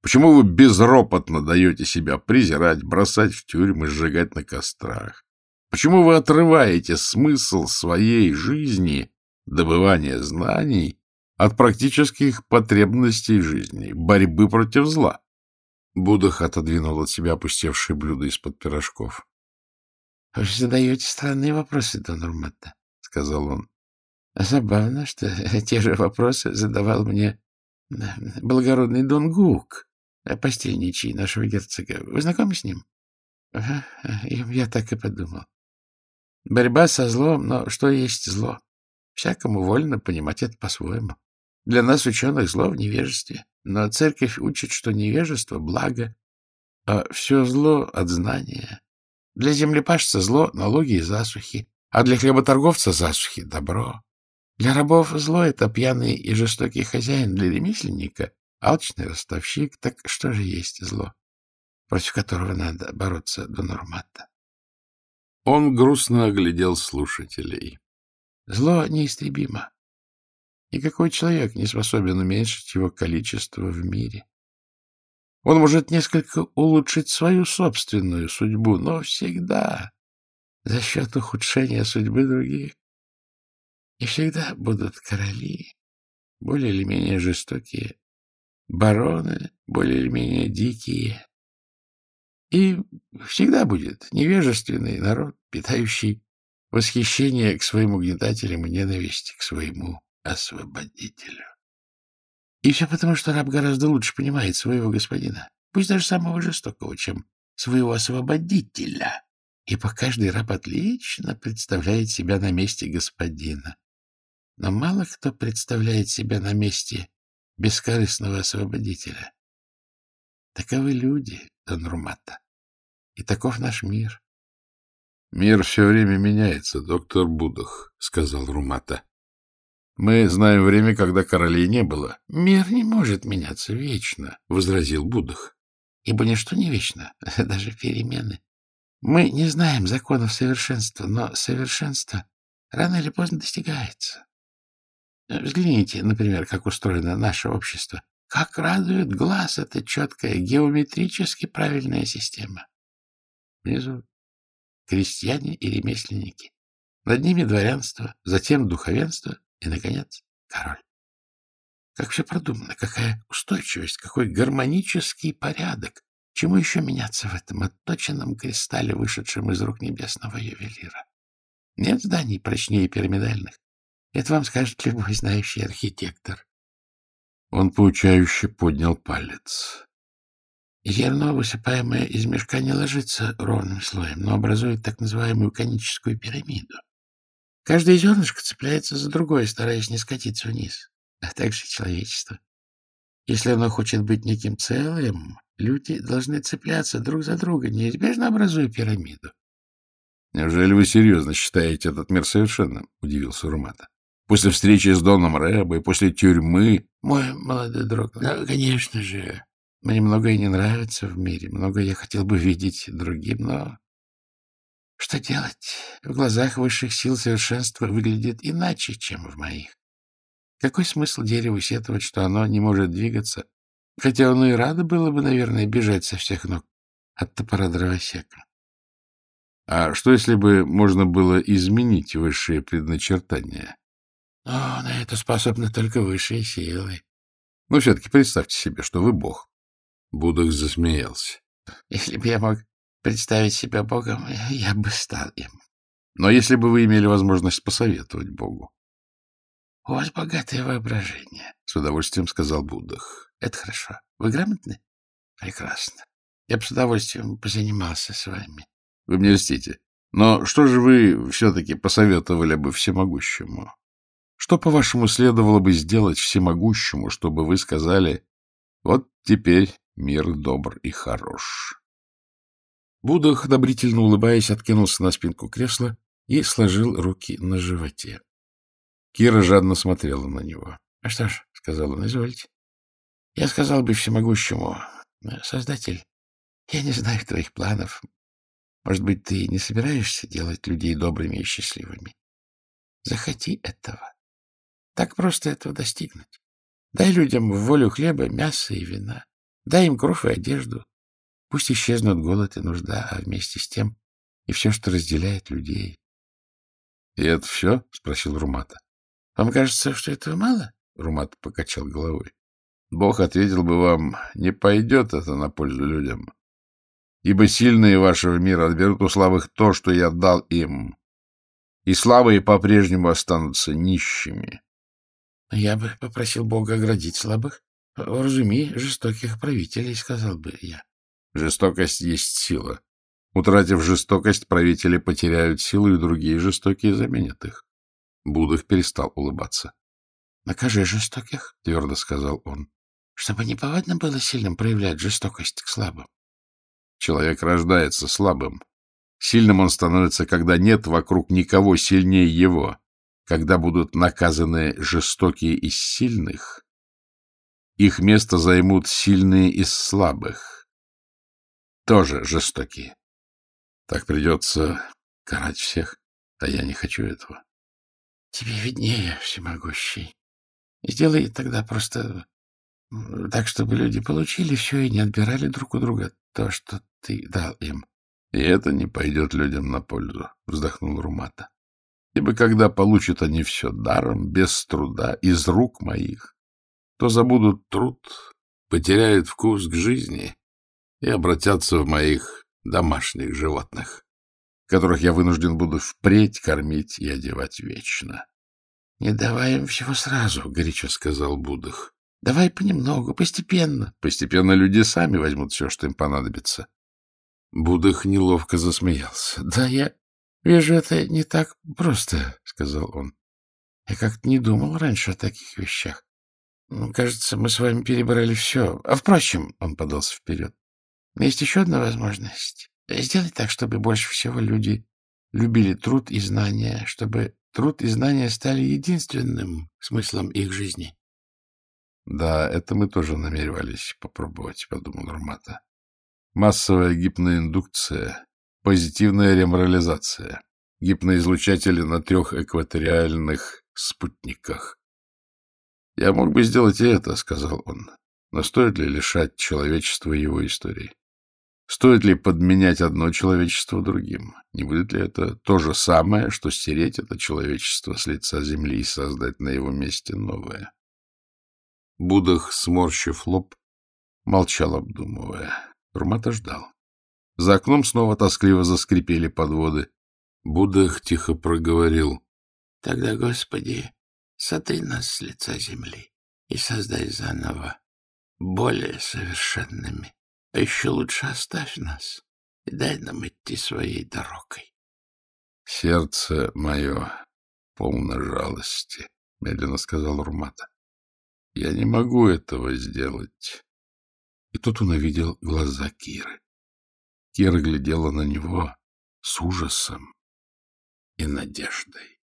[SPEAKER 1] Почему вы безропотно даете себя презирать, бросать в тюрьмы, сжигать на кострах? Почему вы отрываете смысл своей жизни, добывания знаний, от практических потребностей жизни, борьбы против зла. Будах отодвинул от себя опустевшие блюда из-под пирожков.
[SPEAKER 3] — Вы задаете странные вопросы, Дон Урматта, — сказал он. — Забавно, что [LAUGHS] те же вопросы задавал мне благородный Дон Гук, постельничий нашего герцога. Вы знакомы с ним? — Я так и подумал. Борьба со злом, но что есть зло? Всякому вольно понимать это по-своему. Для нас, ученых, зло в невежестве. Но церковь учит, что невежество — благо, а все зло — от знания. Для землепашца зло — налоги и засухи, а для хлеботорговца засухи — добро. Для рабов зло — это пьяный и жестокий хозяин, для ремесленника — алчный ростовщик. Так что же есть зло, против которого надо бороться до нормата?
[SPEAKER 1] Он грустно оглядел слушателей.
[SPEAKER 3] Зло неистребимо. Никакой человек не способен уменьшить его количество в мире. Он может несколько улучшить свою собственную судьбу, но всегда за счет ухудшения судьбы других. И всегда будут короли, более или менее жестокие, бароны, более или менее дикие. И всегда будет невежественный народ, питающий восхищение к своим угнетателям и ненависть к своему освободителю. И все потому, что раб гораздо лучше понимает своего господина, пусть даже самого жестокого, чем своего освободителя, ибо каждый раб отлично представляет себя на месте господина. Но мало кто представляет себя на месте бескорыстного освободителя. Таковы люди, Дон Румата, и таков наш мир.
[SPEAKER 1] — Мир все время меняется, доктор Будах, — сказал Румата. Мы знаем время, когда королей не было.
[SPEAKER 3] — Мир не может меняться вечно, — возразил Будах. — Ибо ничто не вечно, [LAUGHS] даже перемены. Мы не знаем законов совершенства, но совершенство рано или поздно достигается. Взгляните, например, как устроено наше общество. Как радует глаз эта четкая, геометрически правильная система. Внизу крестьяне и ремесленники. Над ними дворянство, затем духовенство, и, наконец, король. Как все продумано, какая устойчивость, какой гармонический порядок. Чему еще меняться в этом отточенном кристалле, вышедшем из рук небесного ювелира? Нет зданий прочнее пирамидальных. Это вам скажет любой знающий архитектор.
[SPEAKER 1] Он поучающе поднял палец.
[SPEAKER 3] Зерно, высыпаемое из мешка, не ложится ровным слоем, но образует так называемую коническую пирамиду. Каждое зернышко цепляется за другое, стараясь не скатиться вниз. А также человечество. Если оно хочет быть неким целым, люди должны цепляться друг за друга, неизбежно образуя пирамиду.
[SPEAKER 1] — Неужели вы серьезно считаете этот мир совершенным? — удивился Румата. — После встречи с Доном Рэбой, после тюрьмы...
[SPEAKER 3] — Мой молодой друг, да, конечно же. Мне многое не нравится в мире, многое я хотел бы видеть другим, но что делать? В глазах высших сил совершенство выглядит иначе, чем в моих. Какой смысл дереву сетовать, что оно не может двигаться, хотя оно и радо было бы, наверное, бежать со всех ног от топора дровосека?
[SPEAKER 1] А что, если бы можно было изменить высшие предначертания?
[SPEAKER 3] О, на это способны только высшие силы.
[SPEAKER 1] Но все-таки представьте себе, что вы бог. Будах засмеялся.
[SPEAKER 3] Если бы я мог представить себя Богом, я бы стал им.
[SPEAKER 1] Но если бы вы имели возможность посоветовать Богу?
[SPEAKER 3] — У вас богатое воображение, —
[SPEAKER 1] с удовольствием сказал Буддах.
[SPEAKER 3] — Это хорошо. Вы грамотны? — Прекрасно. Я бы с удовольствием позанимался с вами.
[SPEAKER 1] — Вы мне льстите. Но что же вы все-таки посоветовали бы всемогущему? Что, по-вашему, следовало бы сделать всемогущему, чтобы вы сказали, вот теперь мир добр и хорош? Будах, одобрительно улыбаясь, откинулся на спинку кресла и сложил руки на животе. Кира жадно смотрела на него.
[SPEAKER 3] — А что ж, — сказал он, — извольте. Я сказал бы всемогущему, Создатель, я не знаю твоих планов. Может быть, ты не собираешься делать людей добрыми и счастливыми? Захоти этого. Так просто этого достигнуть. Дай людям в волю хлеба, мяса и вина. Дай им кров и одежду. Пусть исчезнут голод и нужда, а вместе с тем и все, что разделяет людей.
[SPEAKER 1] — И это все? — спросил Румата.
[SPEAKER 3] — Вам кажется, что этого мало?
[SPEAKER 2] Румат покачал головой. Бог ответил бы вам, не пойдет это на пользу людям. Ибо сильные вашего мира отберут у слабых то, что я дал им, и слабые по-прежнему останутся нищими.
[SPEAKER 3] — Я бы попросил Бога оградить слабых. Разуми жестоких правителей, — сказал бы я.
[SPEAKER 2] — Жестокость есть сила. Утратив жестокость, правители потеряют силу, и другие жестокие заменят их. Будах перестал улыбаться.
[SPEAKER 3] — Накажи жестоких, — твердо сказал он, — чтобы неповадно было сильным проявлять жестокость к слабым.
[SPEAKER 2] Человек рождается слабым. Сильным он становится, когда нет вокруг никого сильнее его, когда будут наказаны жестокие из сильных. Их место займут сильные из слабых. Тоже жестокие. Так придется карать всех, а я не хочу этого.
[SPEAKER 3] — Тебе виднее, всемогущий. Сделай тогда просто так, чтобы люди получили все и не отбирали друг у друга то, что ты дал им.
[SPEAKER 2] — И это не пойдет людям на пользу, — вздохнул Румата. — Ибо когда получат они все даром, без труда, из рук моих, то забудут труд, потеряют вкус к жизни и обратятся в моих домашних животных, которых я вынужден буду впредь кормить и одевать вечно.
[SPEAKER 3] — Не давай им всего сразу, — горячо сказал Будах. — Давай понемногу, постепенно.
[SPEAKER 2] Постепенно люди сами возьмут все, что им понадобится. Будах неловко засмеялся.
[SPEAKER 3] — Да я вижу, это не так просто, — сказал он. — Я как-то не думал раньше о таких вещах. Ну, кажется, мы с вами перебрали все. А, впрочем, он подался вперед. Есть еще одна возможность. Сделать так, чтобы больше всего люди любили труд и знания, чтобы труд и знания стали единственным смыслом их жизни.
[SPEAKER 2] — Да, это мы тоже намеревались попробовать, — подумал Румата. Массовая гипноиндукция, позитивная реморализация, гипноизлучатели на трех экваториальных спутниках. — Я мог бы сделать и это, — сказал он. Но стоит ли лишать человечества его истории? Стоит ли подменять одно человечество другим? Не будет ли это то же самое, что стереть это человечество с лица земли и создать на его месте новое? Будах, сморщив лоб, молчал, обдумывая. Румата ждал. За окном снова тоскливо заскрипели подводы. Будах тихо проговорил.
[SPEAKER 3] — Тогда, Господи, сотри нас с лица земли и создай заново, более совершенными. А еще лучше оставь нас и дай нам идти своей дорогой.
[SPEAKER 2] — Сердце мое полно жалости, — медленно сказал Румата. — Я не могу этого сделать. И тут он увидел глаза Киры. Кира глядела на него с ужасом и надеждой.